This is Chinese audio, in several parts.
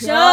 show.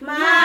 妈